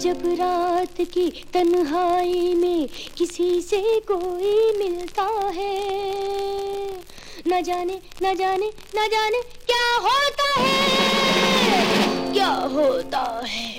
जब रात की तन्हाई में किसी से कोई मिलता है, न जाने न जाने न जाने क्या होता है, क्या होता है।